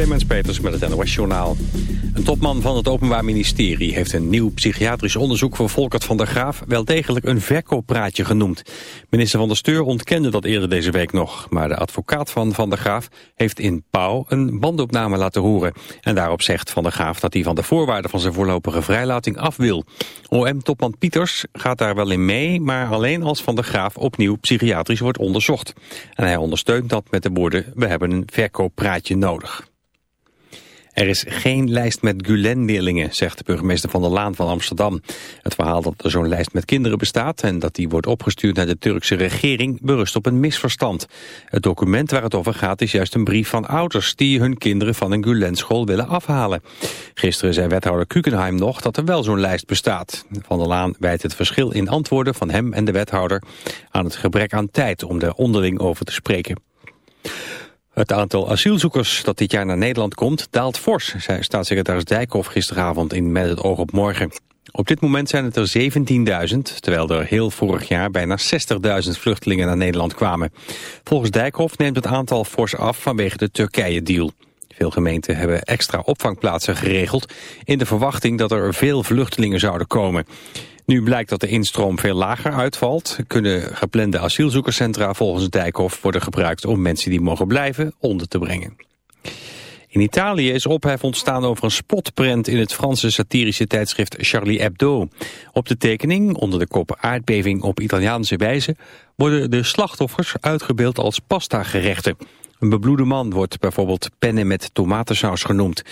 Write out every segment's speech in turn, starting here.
Clemens Peters met het NOS Journaal. Een topman van het Openbaar Ministerie heeft een nieuw psychiatrisch onderzoek voor Volkert van der Graaf wel degelijk een verkooppraatje genoemd. Minister van der Steur ontkende dat eerder deze week nog, maar de advocaat van Van der Graaf heeft in Pauw een bandopname laten horen. En daarop zegt Van der Graaf dat hij van de voorwaarden van zijn voorlopige vrijlating af wil. OM-topman Pieters gaat daar wel in mee, maar alleen als Van der Graaf opnieuw psychiatrisch wordt onderzocht. En hij ondersteunt dat met de woorden, we hebben een verkooppraatje nodig. Er is geen lijst met Gulen-leerlingen, zegt de burgemeester van der Laan van Amsterdam. Het verhaal dat er zo'n lijst met kinderen bestaat en dat die wordt opgestuurd naar de Turkse regering berust op een misverstand. Het document waar het over gaat is juist een brief van ouders die hun kinderen van een Gulen-school willen afhalen. Gisteren zei wethouder Kukenheim nog dat er wel zo'n lijst bestaat. Van der Laan wijt het verschil in antwoorden van hem en de wethouder aan het gebrek aan tijd om er onderling over te spreken. Het aantal asielzoekers dat dit jaar naar Nederland komt daalt fors, zei staatssecretaris Dijkhoff gisteravond in Met het oog op morgen. Op dit moment zijn het er 17.000, terwijl er heel vorig jaar bijna 60.000 vluchtelingen naar Nederland kwamen. Volgens Dijkhoff neemt het aantal fors af vanwege de Turkije-deal. Veel gemeenten hebben extra opvangplaatsen geregeld in de verwachting dat er veel vluchtelingen zouden komen. Nu blijkt dat de instroom veel lager uitvalt, kunnen geplande asielzoekerscentra volgens Dijkhoff worden gebruikt om mensen die mogen blijven onder te brengen. In Italië is ophef ontstaan over een spotprent in het Franse satirische tijdschrift Charlie Hebdo. Op de tekening, onder de kop aardbeving op Italiaanse wijze, worden de slachtoffers uitgebeeld als pasta-gerechten. Een bebloede man wordt bijvoorbeeld pennen met tomatensaus genoemd.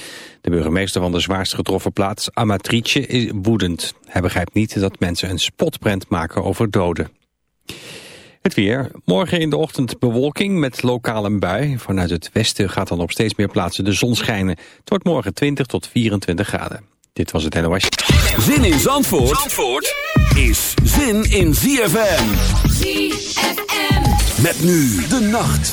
De burgemeester van de zwaarst getroffen plaats, Amatrice, is woedend. Hij begrijpt niet dat mensen een spotprent maken over doden. Het weer. Morgen in de ochtend bewolking met lokaal een bui. Vanuit het westen gaat dan op steeds meer plaatsen de zon schijnen. Het wordt morgen 20 tot 24 graden. Dit was het NOS. Zin in Zandvoort, Zandvoort is zin in ZFM. ZFM. Met nu de nacht.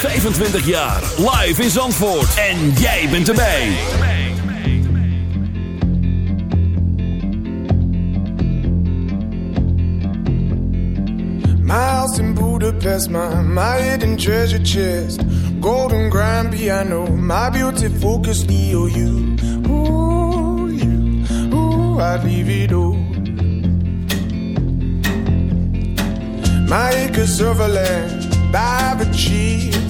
25 jaar. Live in Zandvoort. En jij bent erbij. My house in Budapest, my, my hidden treasure chest. Golden grand piano, my beauty focus, EOU. Ooh, you, ooh, I'd leave it all. My acres of land I've achieved.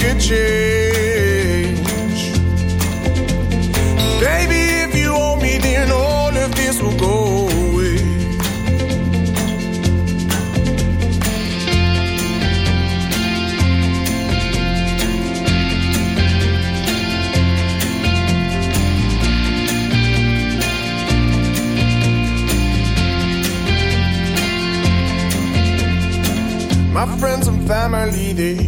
A change. Baby, if you owe me, then all of this will go away. My friends and family, they.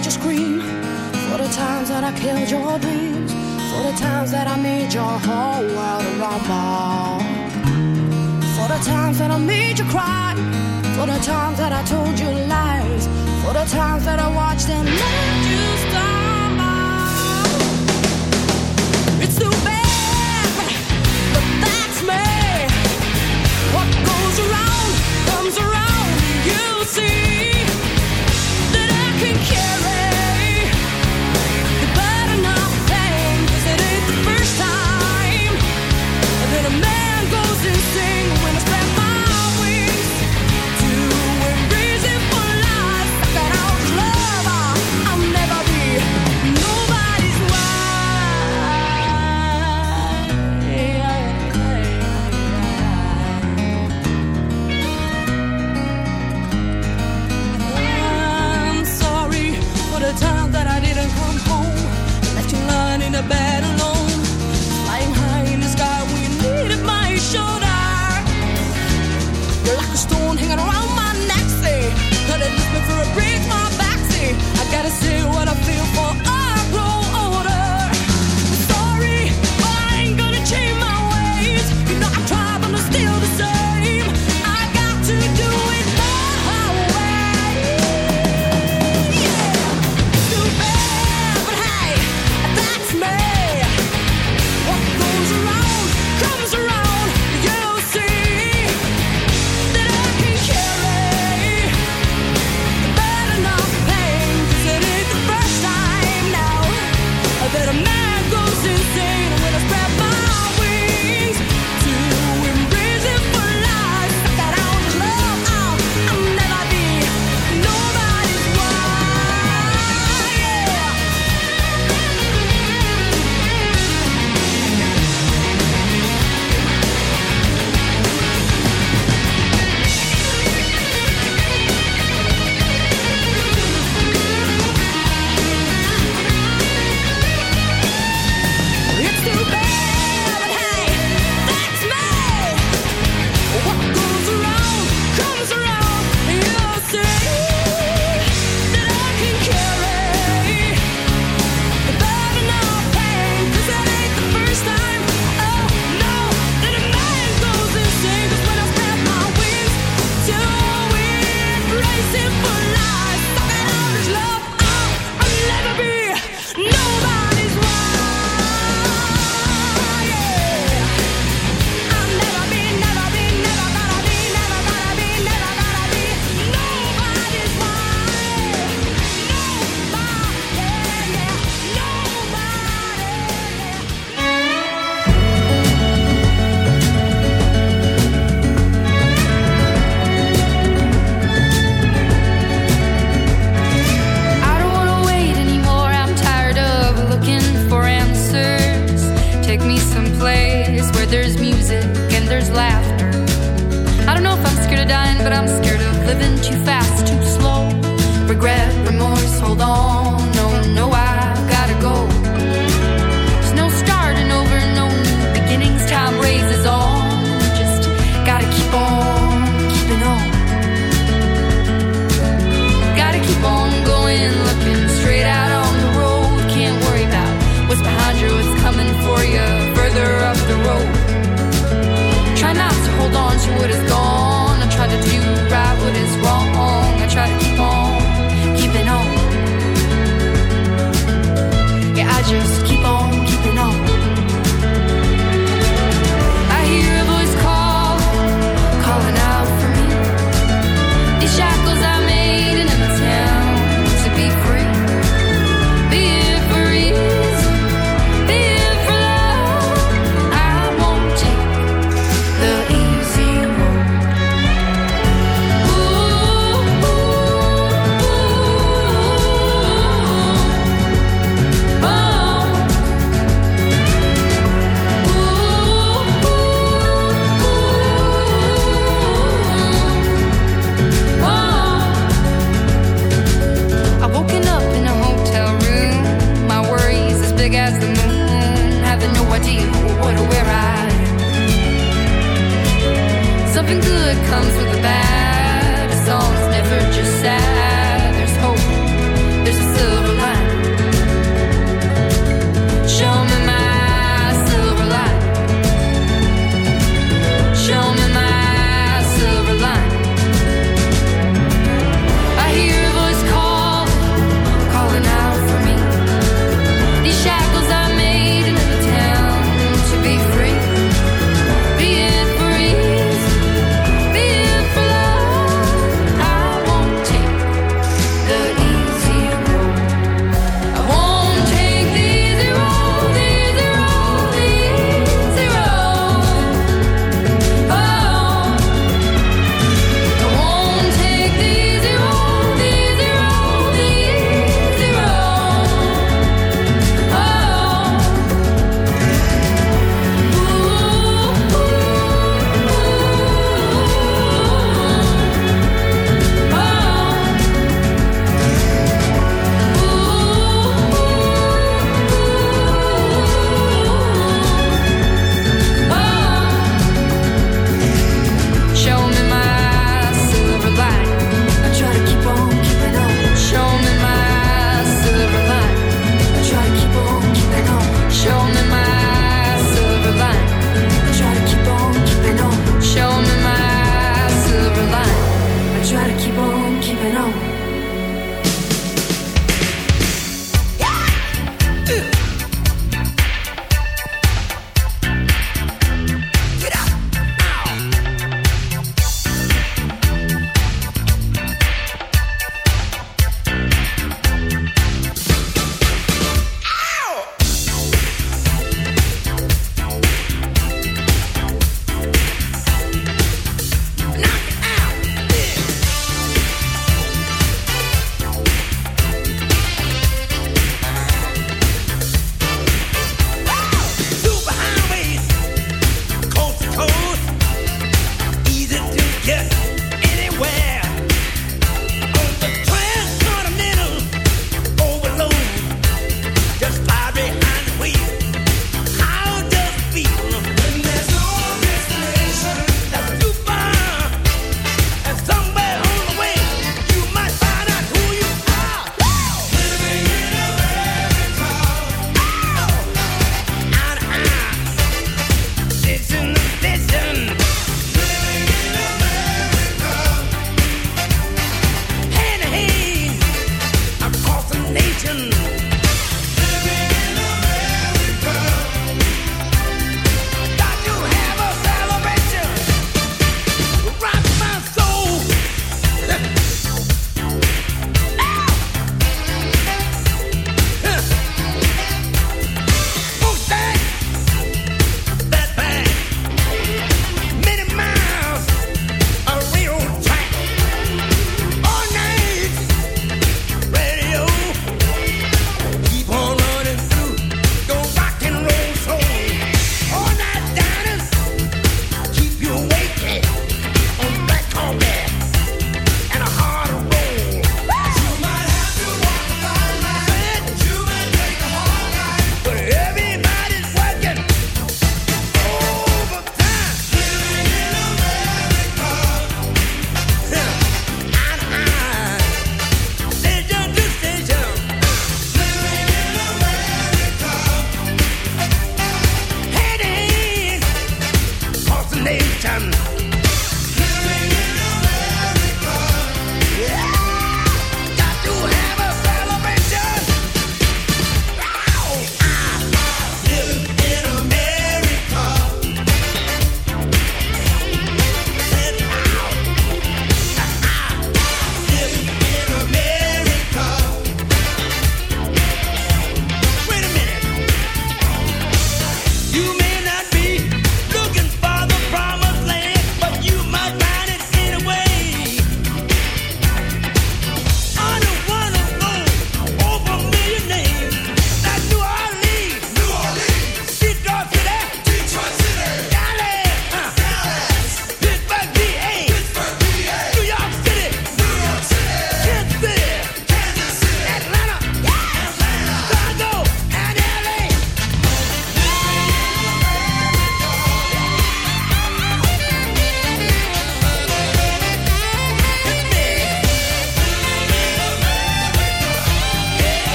made you scream, for the times that I killed your dreams, for the times that I made your whole world a rumble, for the times that I made you cry, for the times that I told you lies, for the times that I watched and let you stumble.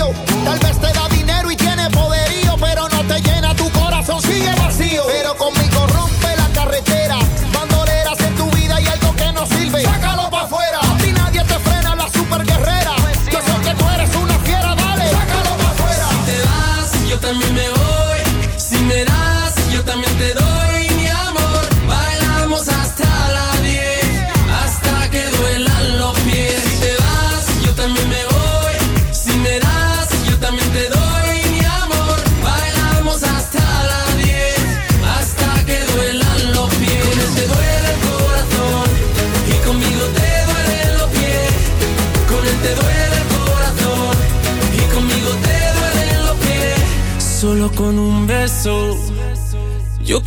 Tal vez te da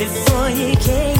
before you came.